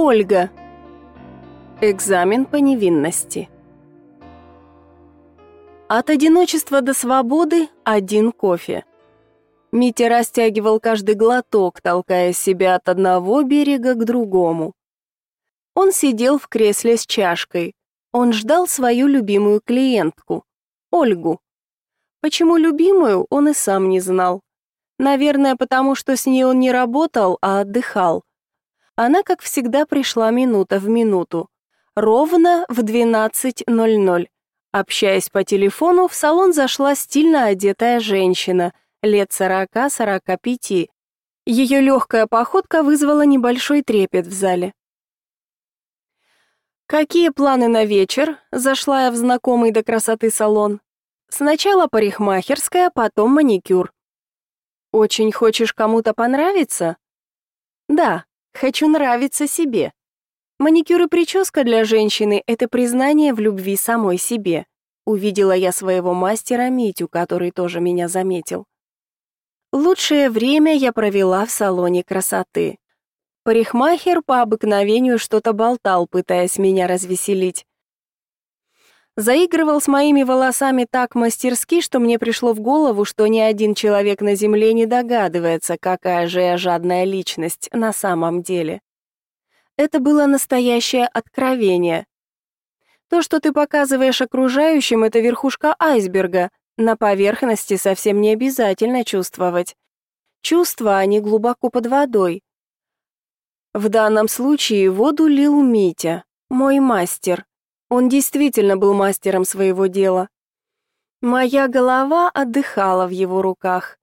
Ольга. Экзамен по невинности. От одиночества до свободы один кофе. Митя растягивал каждый глоток, толкая себя от одного берега к другому. Он сидел в кресле с чашкой. Он ждал свою любимую клиентку, Ольгу. Почему любимую, он и сам не знал. Наверное, потому что с ней он не работал, а отдыхал. Она, как всегда, пришла минута в минуту. Ровно в 12.00. Общаясь по телефону, в салон зашла стильно одетая женщина, лет 40-45. Ее легкая походка вызвала небольшой трепет в зале. «Какие планы на вечер?» – зашла я в знакомый до красоты салон. «Сначала парикмахерская, потом маникюр». «Очень хочешь кому-то понравиться?» «Да», Хочу нравиться себе. Маникюр и прическа для женщины — это признание в любви самой себе. Увидела я своего мастера Митю, который тоже меня заметил. Лучшее время я провела в салоне красоты. Парикмахер по обыкновению что-то болтал, пытаясь меня развеселить. Заигрывал с моими волосами так мастерски, что мне пришло в голову, что ни один человек на земле не догадывается, какая же я жадная личность на самом деле. Это было настоящее откровение. То, что ты показываешь окружающим, это верхушка айсберга. На поверхности совсем не обязательно чувствовать. Чувства, они глубоко под водой. В данном случае воду лил Митя, мой мастер. Он действительно был мастером своего дела. Моя голова отдыхала в его руках.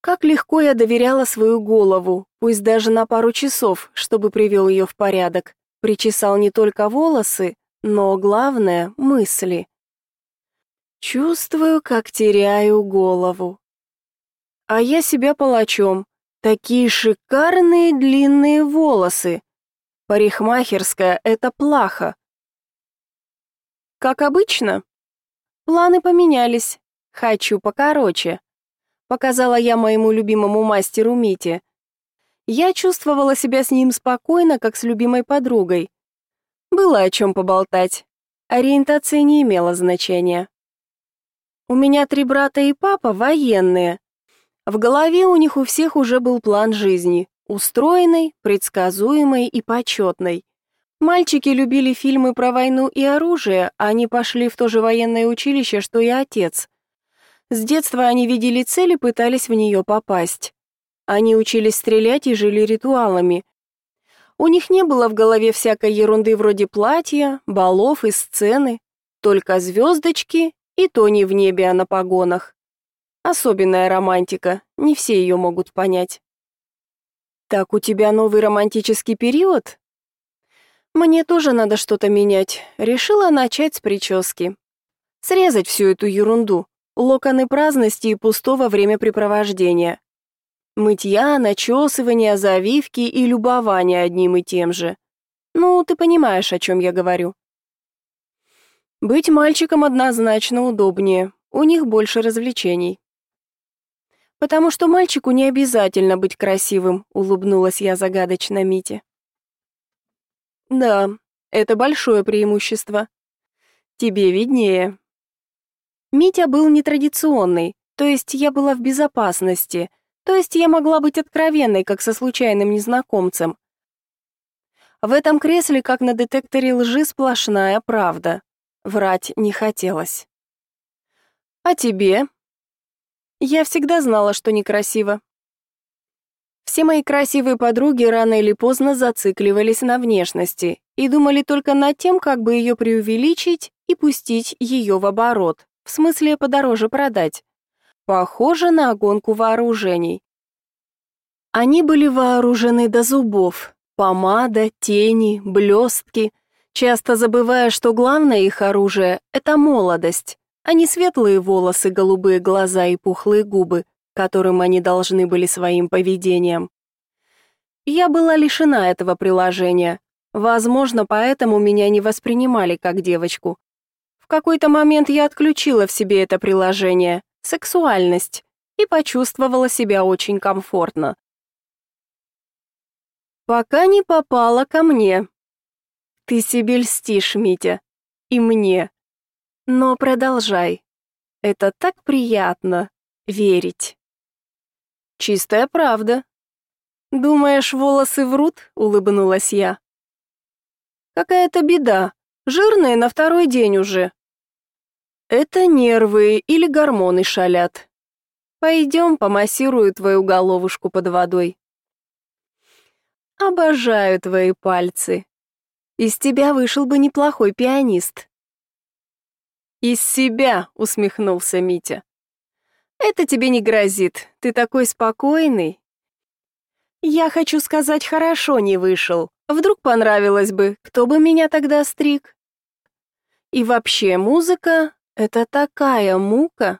Как легко я доверяла свою голову, пусть даже на пару часов, чтобы привел ее в порядок. Причесал не только волосы, но главное мысли. Чувствую, как теряю голову. А я себя палачом. Такие шикарные длинные волосы. Парикмахерская это плохо. Как обычно? Планы поменялись. Хочу покороче. Показала я моему любимому мастеру Мите. Я чувствовала себя с ним спокойно, как с любимой подругой. Было о чем поболтать. Ориентация не имела значения. У меня три брата и папа военные. В голове у них у всех уже был план жизни, устроенный, предсказуемый и почетный. Мальчики любили фильмы про войну и оружие, а они пошли в то же военное училище, что и отец. С детства они видели цель и пытались в нее попасть. Они учились стрелять и жили ритуалами. У них не было в голове всякой ерунды вроде платья, балов и сцены, только звездочки и то не в небе, а на погонах. Особенная романтика, не все ее могут понять. Так у тебя новый романтический период? Мне тоже надо что-то менять. Решила начать с прически. Срезать всю эту ерунду. Локоны праздности и пустого времяпрепровождения. Мытья, начесывания, завивки и любование одним и тем же. Ну, ты понимаешь, о чем я говорю. Быть мальчиком однозначно удобнее. У них больше развлечений. Потому что мальчику не обязательно быть красивым, улыбнулась я загадочно Мите. Да, это большое преимущество. Тебе виднее. Митя был нетрадиционный, то есть я была в безопасности, то есть я могла быть откровенной, как со случайным незнакомцем. В этом кресле, как на детекторе лжи, сплошная правда. Врать не хотелось. А тебе? Я всегда знала, что некрасиво. Все мои красивые подруги рано или поздно зацикливались на внешности и думали только над тем, как бы ее преувеличить и пустить ее в оборот, в смысле подороже продать. Похоже на гонку вооружений. Они были вооружены до зубов. Помада, тени, блестки, часто забывая, что главное их оружие — это молодость, а не светлые волосы, голубые глаза и пухлые губы, которым они должны были своим поведением. Я была лишена этого приложения. Возможно, поэтому меня не воспринимали как девочку. В какой-то момент я отключила в себе это приложение, сексуальность, и почувствовала себя очень комфортно. Пока не попала ко мне. Ты себе льстишь, Митя. И мне. Но продолжай. Это так приятно верить. Чистая правда. Думаешь, волосы врут? улыбнулась я. Какая-то беда. Жирные на второй день уже. Это нервы или гормоны шалят. Пойдем, помассирую твою головушку под водой. Обожаю твои пальцы. Из тебя вышел бы неплохой пианист. Из себя, усмехнулся Митя. Это тебе не грозит. Ты такой спокойный. Я хочу сказать, хорошо не вышел. Вдруг понравилось бы, кто бы меня тогда стриг? И вообще, музыка — это такая мука.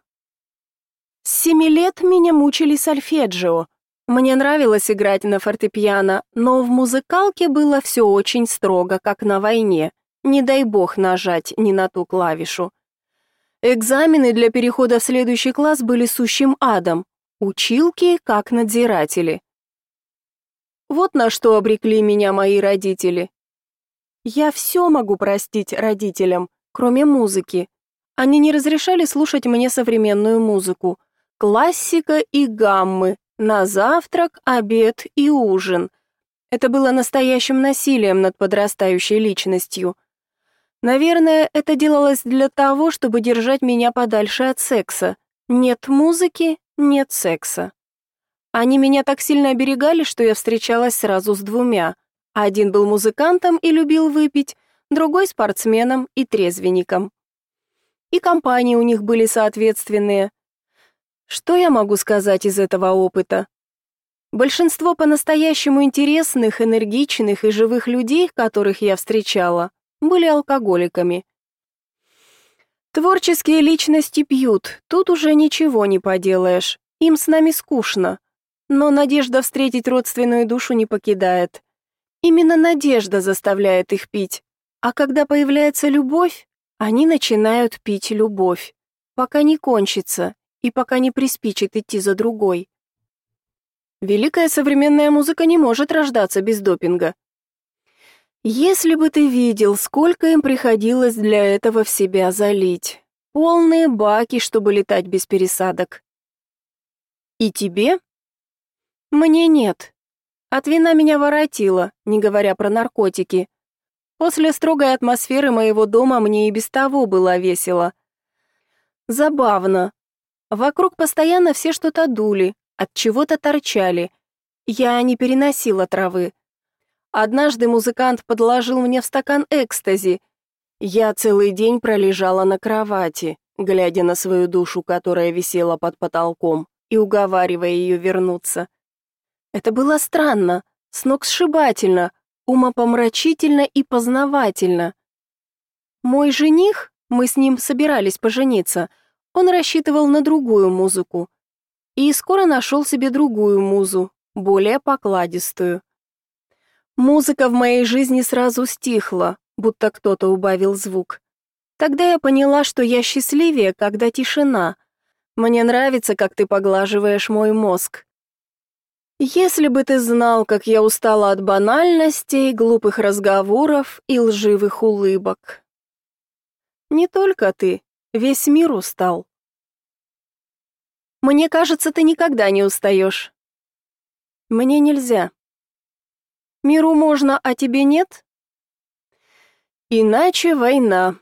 С семи лет меня мучили сольфеджио, мне нравилось играть на фортепиано, но в музыкалке было все очень строго, как на войне. Не дай бог нажать не на ту клавишу. Экзамены для перехода в следующий класс были сущим адом. Училки как надзиратели. Вот на что обрекли меня мои родители. Я все могу простить родителям, кроме музыки. Они не разрешали слушать мне современную музыку. Классика и гаммы, на завтрак, обед и ужин. Это было настоящим насилием над подрастающей личностью. Наверное, это делалось для того, чтобы держать меня подальше от секса. Нет музыки, нет секса. Они меня так сильно оберегали, что я встречалась сразу с двумя. Один был музыкантом и любил выпить, другой спортсменом и трезвенником. И компании у них были соответственные. Что я могу сказать из этого опыта? Большинство по-настоящему интересных, энергичных и живых людей, которых я встречала, были алкоголиками. Творческие личности пьют, тут уже ничего не поделаешь. Им с нами скучно. Но надежда встретить родственную душу не покидает. Именно надежда заставляет их пить. А когда появляется любовь, они начинают пить любовь, пока не кончится, и пока не приспичит идти за другой. Великая современная музыка не может рождаться без допинга. Если бы ты видел, сколько им приходилось для этого в себя залить. Полные баки, чтобы летать без пересадок. И тебе? Мне нет. От вина меня воротило, не говоря про наркотики. После строгой атмосферы моего дома мне и без того было весело. Забавно, Вокруг постоянно все что-то дули, от чего-то торчали. Я не переносила травы. Однажды музыкант подложил мне в стакан экстази. Я целый день пролежала на кровати, глядя на свою душу, которая висела под потолком, и уговаривая ее вернуться. Это было странно, сногсшибательно, умопомрачительно и познавательно. Мой жених, мы с ним собирались пожениться — он рассчитывал на другую музыку и скоро нашел себе другую музу, более покладистую. Музыка в моей жизни сразу стихла, будто кто-то убавил звук. Тогда я поняла, что я счастливее, когда тишина. Мне нравится, как ты поглаживаешь мой мозг. Если бы ты знал, как я устала от банальностей, глупых разговоров и лживых улыбок. Не только ты, Весь мир устал. Мне кажется, ты никогда не устаешь. Мне нельзя. Миру можно, а тебе нет? Иначе война.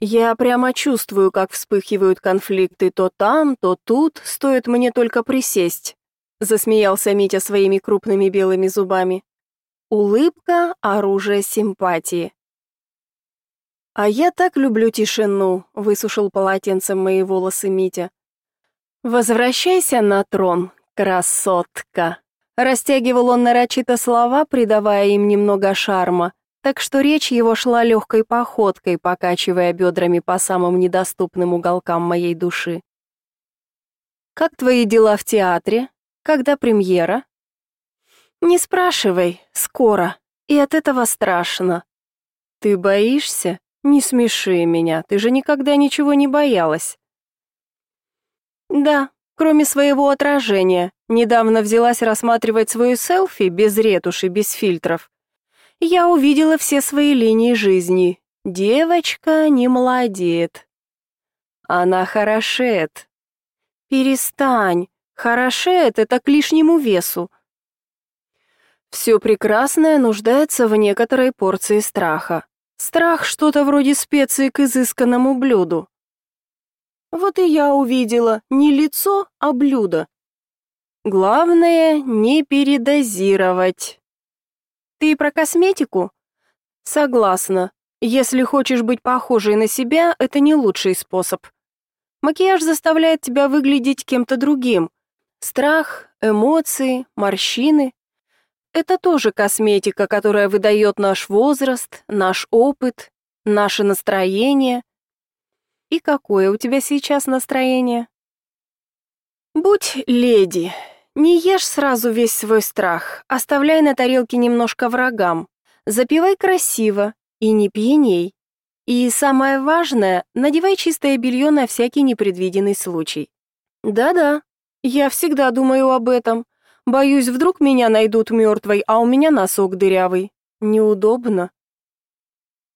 Я прямо чувствую, как вспыхивают конфликты то там, то тут, стоит мне только присесть. Засмеялся Митя своими крупными белыми зубами. Улыбка — оружие симпатии. А я так люблю тишину, высушил полотенцем мои волосы Митя. Возвращайся на трон, красотка. Растягивал он нарочито слова, придавая им немного шарма, так что речь его шла легкой походкой, покачивая бедрами по самым недоступным уголкам моей души. Как твои дела в театре? Когда премьера? Не спрашивай, скоро. И от этого страшно. Ты боишься? Не смеши меня, ты же никогда ничего не боялась. Да, кроме своего отражения, Недавно взялась рассматривать свою селфи без ретуши, без фильтров. Я увидела все свои линии жизни. Девочка не молодеет. Она хорошеет. Перестань. Хорошеет это к лишнему весу. Все прекрасное нуждается в некоторой порции страха. Страх что-то вроде специи к изысканному блюду. Вот и я увидела не лицо, а блюдо. Главное не передозировать. Ты про косметику? Согласна. Если хочешь быть похожей на себя, это не лучший способ. Макияж заставляет тебя выглядеть кем-то другим. Страх, эмоции, морщины это тоже косметика, которая выдает наш возраст, наш опыт, наше настроение. И какое у тебя сейчас настроение? Будь леди. Не ешь сразу весь свой страх. Оставляй на тарелке немножко врагам. Запивай красиво и не пьяней. И самое важное, надевай чистое белье на всякий непредвиденный случай. Да-да. Я всегда думаю об этом. Боюсь, вдруг меня найдут мертвой, а у меня носок дырявый. Неудобно.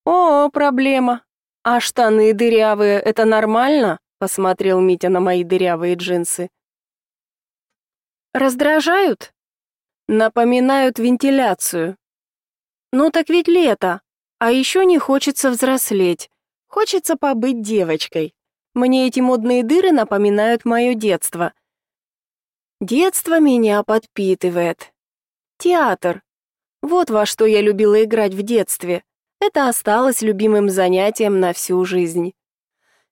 О, проблема. А штаны дырявые это нормально? посмотрел Митя на мои дырявые джинсы. Раздражают? Напоминают вентиляцию. Ну так ведь лето, а еще не хочется взрослеть. Хочется побыть девочкой. Мне эти модные дыры напоминают мое детство. Детство меня подпитывает. Театр. Вот во что я любила играть в детстве. Это осталось любимым занятием на всю жизнь.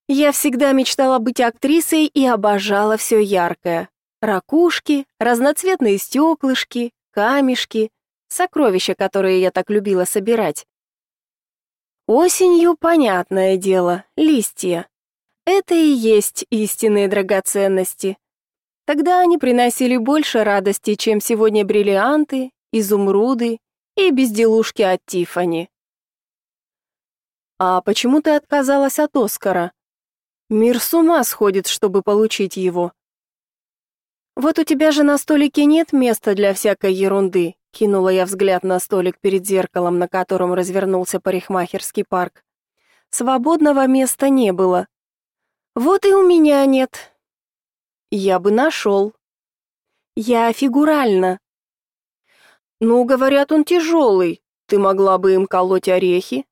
Я всегда мечтала быть актрисой и обожала все яркое. Ракушки, разноцветные стеклышки, камешки, сокровища, которые я так любила собирать. Осенью, понятное дело, листья. Это и есть истинные драгоценности. Тогда они приносили больше радости, чем сегодня бриллианты, изумруды и безделушки от Тиффани. А почему ты отказалась от Оскара? Мир с ума сходит, чтобы получить его. Вот у тебя же на столике нет места для всякой ерунды, кинула я взгляд на столик перед зеркалом, на котором развернулся парикмахерский парк. Свободного места не было. Вот и у меня нет. Я бы нашел. Я фигурально. Ну, говорят, он тяжелый. Ты могла бы им колоть орехи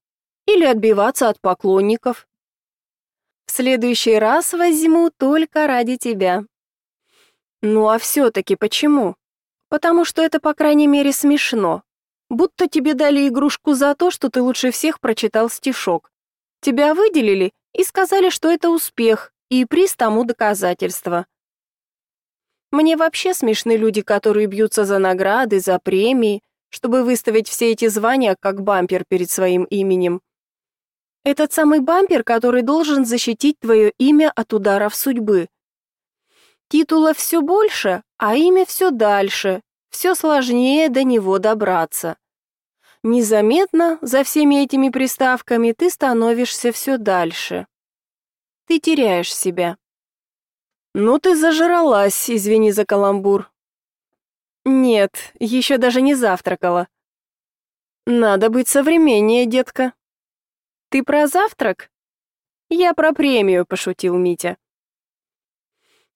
или отбиваться от поклонников. В следующий раз возьму только ради тебя. Ну а все таки почему? Потому что это, по крайней мере, смешно. Будто тебе дали игрушку за то, что ты лучше всех прочитал стишок. Тебя выделили и сказали, что это успех, и приз тому доказательство. Мне вообще смешны люди, которые бьются за награды, за премии, чтобы выставить все эти звания как бампер перед своим именем. Этот самый бампер, который должен защитить твое имя от ударов судьбы. Титулов все больше, а имя все дальше, все сложнее до него добраться. Незаметно за всеми этими приставками ты становишься все дальше. Ты теряешь себя. «Ну ты зажралась, извини за каламбур». «Нет, еще даже не завтракала». «Надо быть современнее, детка». «Ты про завтрак?» «Я про премию», — пошутил Митя.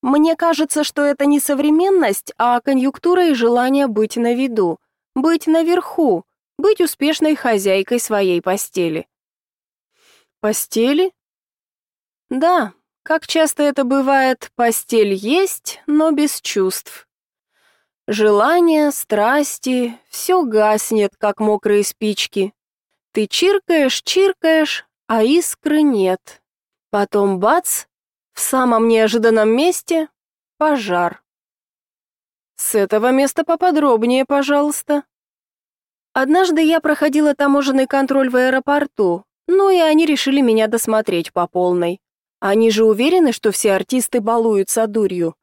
«Мне кажется, что это не современность, а конъюнктура и желание быть на виду, быть наверху, быть успешной хозяйкой своей постели». «Постели?» «Да, как часто это бывает, постель есть, но без чувств. Желания, страсти, все гаснет, как мокрые спички. Ты чиркаешь, чиркаешь, а искры нет. Потом бац, в самом неожиданном месте пожар. С этого места поподробнее, пожалуйста. Однажды я проходила таможенный контроль в аэропорту, ну и они решили меня досмотреть по полной. Они же уверены, что все артисты балуются дурью.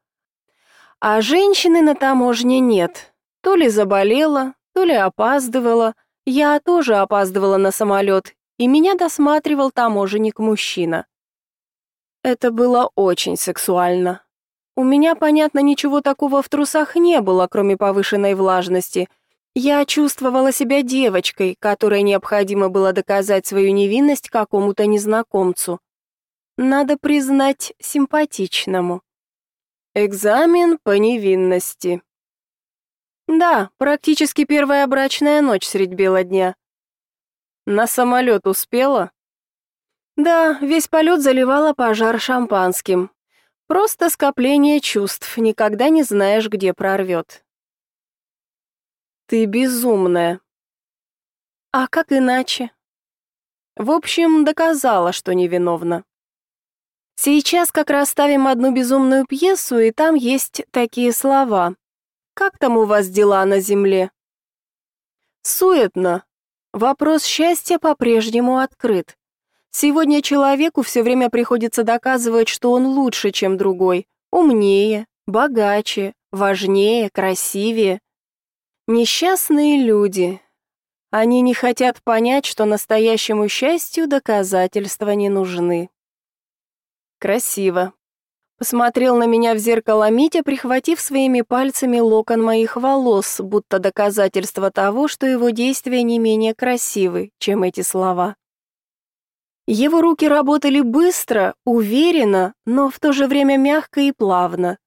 А женщины на таможне нет. То ли заболела, то ли опаздывала. Я тоже опаздывала на самолет, и меня досматривал таможенник-мужчина. Это было очень сексуально. У меня, понятно, ничего такого в трусах не было, кроме повышенной влажности. Я чувствовала себя девочкой, которой необходимо было доказать свою невинность какому-то незнакомцу. Надо признать, симпатичному. Экзамен по невинности. Да, практически первая брачная ночь средь бела дня. На самолет успела? Да, весь полет заливала пожар шампанским. Просто скопление чувств, никогда не знаешь, где прорвет. Ты безумная. А как иначе? В общем, доказала, что невиновна. Сейчас как раз ставим одну безумную пьесу, и там есть такие слова. Как там у вас дела на земле? Суетно. Вопрос счастья по-прежнему открыт. Сегодня человеку все время приходится доказывать, что он лучше, чем другой, умнее, богаче, важнее, красивее. Несчастные люди. Они не хотят понять, что настоящему счастью доказательства не нужны. Красиво. Посмотрел на меня в зеркало Митя, прихватив своими пальцами локон моих волос, будто доказательство того, что его действия не менее красивы, чем эти слова. Его руки работали быстро, уверенно, но в то же время мягко и плавно.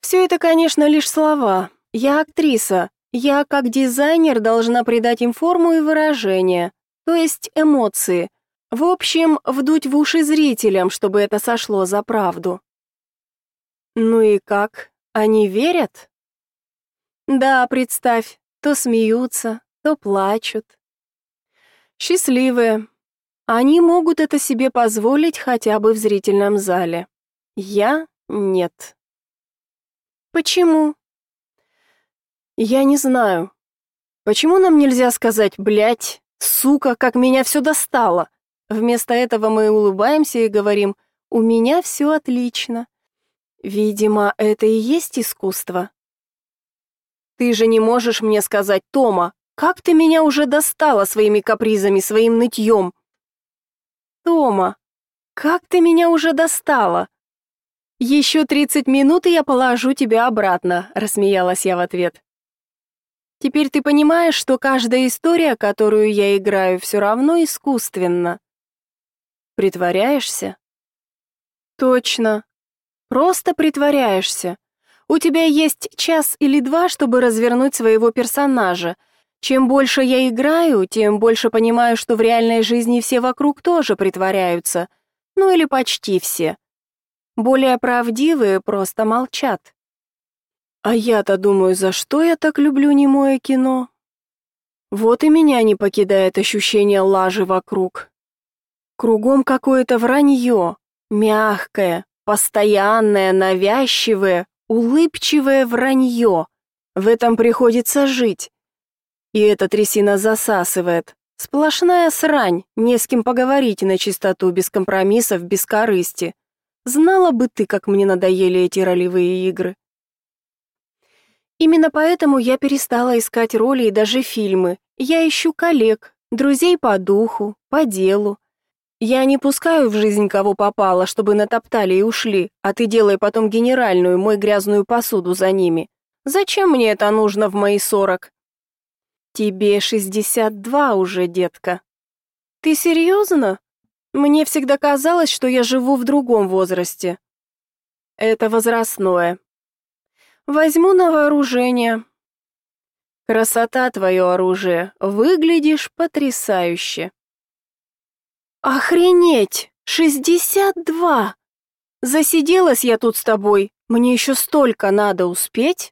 Все это, конечно, лишь слова. Я актриса. Я, как дизайнер, должна придать им форму и выражение, то есть эмоции. В общем, вдуть в уши зрителям, чтобы это сошло за правду. Ну и как? Они верят? Да, представь, то смеются, то плачут. Счастливые. Они могут это себе позволить хотя бы в зрительном зале. Я нет. Почему? Я не знаю. Почему нам нельзя сказать «блядь», «сука», как меня все достало? Вместо этого мы улыбаемся и говорим «у меня все отлично». Видимо, это и есть искусство. Ты же не можешь мне сказать, Тома, как ты меня уже достала своими капризами, своим нытьем. Тома, как ты меня уже достала? «Еще тридцать минут, и я положу тебя обратно», — рассмеялась я в ответ. «Теперь ты понимаешь, что каждая история, которую я играю, все равно искусственна». «Притворяешься?» «Точно. Просто притворяешься. У тебя есть час или два, чтобы развернуть своего персонажа. Чем больше я играю, тем больше понимаю, что в реальной жизни все вокруг тоже притворяются. Ну или почти все. Более правдивые просто молчат. А я-то думаю, за что я так люблю немое кино? Вот и меня не покидает ощущение лажи вокруг. Кругом какое-то вранье, мягкое, постоянное, навязчивое, улыбчивое вранье. В этом приходится жить. И эта трясина засасывает. Сплошная срань, не с кем поговорить на чистоту, без компромиссов, без корысти. Знала бы ты, как мне надоели эти ролевые игры. Именно поэтому я перестала искать роли и даже фильмы. Я ищу коллег, друзей по духу, по делу. Я не пускаю в жизнь кого попало, чтобы натоптали и ушли, а ты делай потом генеральную, мой грязную посуду за ними. Зачем мне это нужно в мои сорок? Тебе шестьдесят два уже, детка. Ты серьезно? Мне всегда казалось, что я живу в другом возрасте. Это возрастное. Возьму на вооружение. Красота твое оружие, выглядишь потрясающе. Охренеть! Шестьдесят два! Засиделась я тут с тобой, мне еще столько надо успеть.